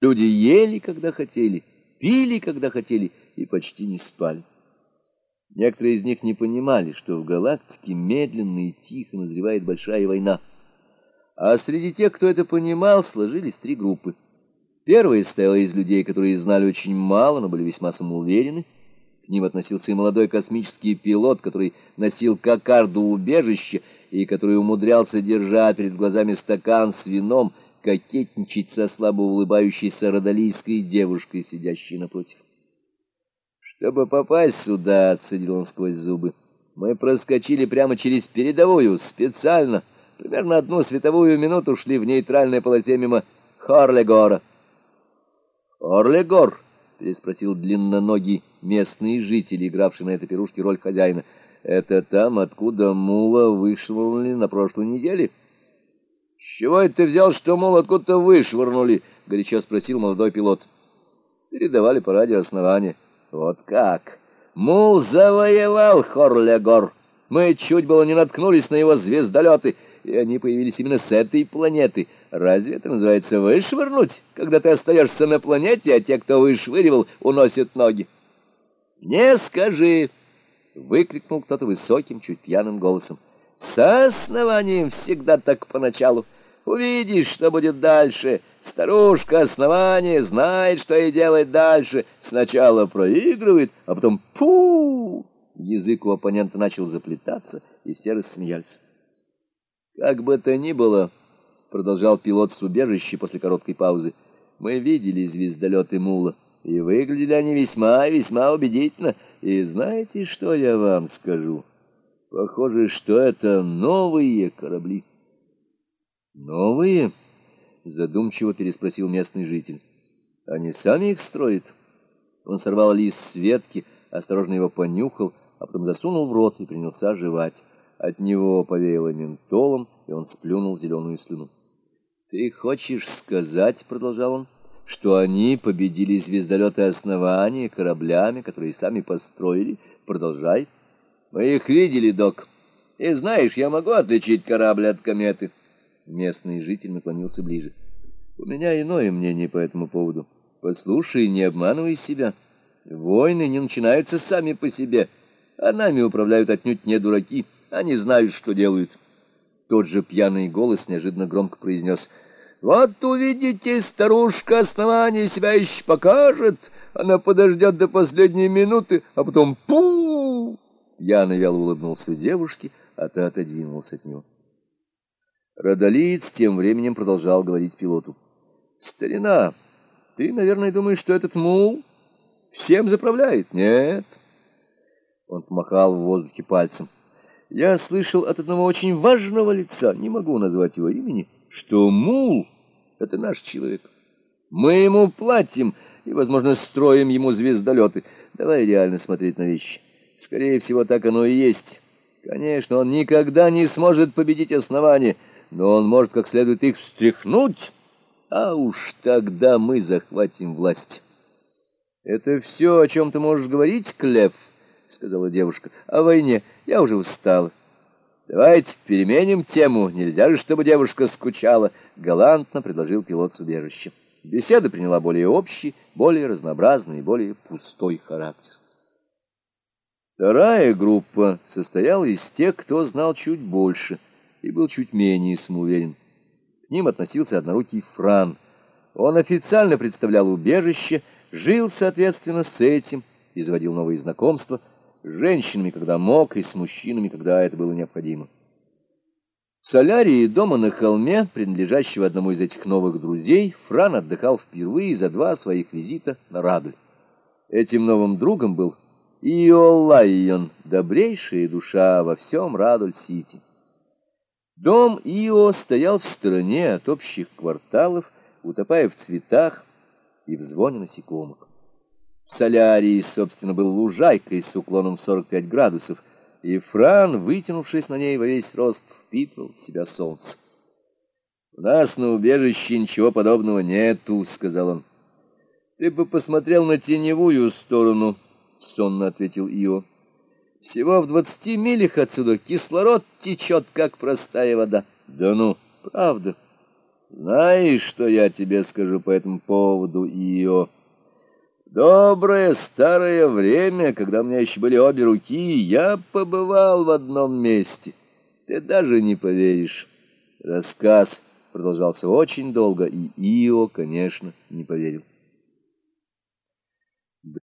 Люди ели, когда хотели, пили, когда хотели, и почти не спали. Некоторые из них не понимали, что в галактике медленно и тихо назревает большая война. А среди тех, кто это понимал, сложились три группы. Первая стояла из людей, которые знали очень мало, но были весьма самоуверены. К ним относился и молодой космический пилот, который носил кокарду убежище и который умудрялся держать перед глазами стакан с вином, кокетничать со слабо улыбающейся родолийской девушкой, сидящей напротив. Чтобы попасть сюда, отсадил он сквозь зубы, мы проскочили прямо через передовую, специально, примерно одну световую минуту шли в нейтральной полосе мимо Хорлегора. «Хорлегор?» — переспросил длинноногий местный житель, игравший на этой пирушке роль хозяина. «Это там, откуда мула вышвырнули на прошлой неделе?» «С чего это ты взял, что мул откуда-то вышвырнули?» — горячо спросил молодой пилот. «Передавали по радио основания». Вот как! Мул завоевал Хорлегор. Мы чуть было не наткнулись на его звездолеты, и они появились именно с этой планеты. Разве это называется вышвырнуть, когда ты остаешься на планете, а те, кто вышвыривал, уносят ноги? «Не скажи!» — выкрикнул кто-то высоким, чуть пьяным голосом. «С основанием всегда так поначалу. Увидишь, что будет дальше. Старушка основание знает, что и делать дальше. Сначала проигрывает, а потом пу! Язык у оппонента начал заплетаться, и все рассмеялись. Как бы то ни было, продолжал пилот с убежища после короткой паузы, мы видели звездолеты Мула, и выглядели они весьма весьма убедительно. И знаете, что я вам скажу? Похоже, что это новые корабли. Новые? Задумчиво переспросил местный житель. Они сами их строят? Он сорвал лист с ветки, осторожно его понюхал, а потом засунул в рот и принялся жевать. От него повеяло ментолом, и он сплюнул зеленую слюну. «Ты хочешь сказать, — продолжал он, — что они победили звездолеты основания кораблями, которые сами построили? Продолжай. Мы их видели, док. И знаешь, я могу отличить корабль от кометы». Местный житель наклонился ближе. «У меня иное мнение по этому поводу. Послушай, не обманывай себя. Войны не начинаются сами по себе, а нами управляют отнюдь не дураки. Они знают, что делают». Тот же пьяный голос неожиданно громко произнес «Вот увидите, старушка основание себя еще покажет. Она подождет до последней минуты, а потом пу!» Пьяный вяло улыбнулся девушке, а та отодвинулась от него. Родолиец тем временем продолжал говорить пилоту. «Старина, ты, наверное, думаешь, что этот мул всем заправляет?» «Нет». Он помахал в воздухе пальцем. «Я слышал от одного очень важного лица, не могу назвать его имени, что мул — это наш человек. Мы ему платим и, возможно, строим ему звездолеты. Давай реально смотреть на вещи. Скорее всего, так оно и есть. Конечно, он никогда не сможет победить основание» но он может как следует их встряхнуть, а уж тогда мы захватим власть. — Это все, о чем ты можешь говорить, Клев? — сказала девушка. — О войне. Я уже устала. — Давайте переменим тему. Нельзя же, чтобы девушка скучала, — галантно предложил пилот с убежища. Беседа приняла более общий, более разнообразный более пустой характер. Вторая группа состояла из тех, кто знал чуть больше — и был чуть менее самоуверен. К ним относился однорукий Фран. Он официально представлял убежище, жил, соответственно, с этим и заводил новые знакомства с женщинами, когда мог, и с мужчинами, когда это было необходимо. В солярии дома на холме, принадлежащего одному из этих новых друзей, Фран отдыхал впервые за два своих визита на Радль. Этим новым другом был Иолайон, добрейшая душа во всем Радуль-Сити. Дом Ио стоял в стороне от общих кварталов, утопая в цветах и в звоне насекомых. В солярии, собственно, был лужайкой с уклоном в 45 градусов, и Фран, вытянувшись на ней во весь рост, впитывал в себя солнце. «У нас на убежище ничего подобного нету», — сказал он. «Ты бы посмотрел на теневую сторону», — сонно ответил Ио. Всего в двадцати милях отсюда кислород течет, как простая вода. Да ну, правда. Знаешь, что я тебе скажу по этому поводу, Ио? Доброе старое время, когда у меня еще были обе руки, я побывал в одном месте. Ты даже не поверишь. Рассказ продолжался очень долго, и Ио, конечно, не поверил.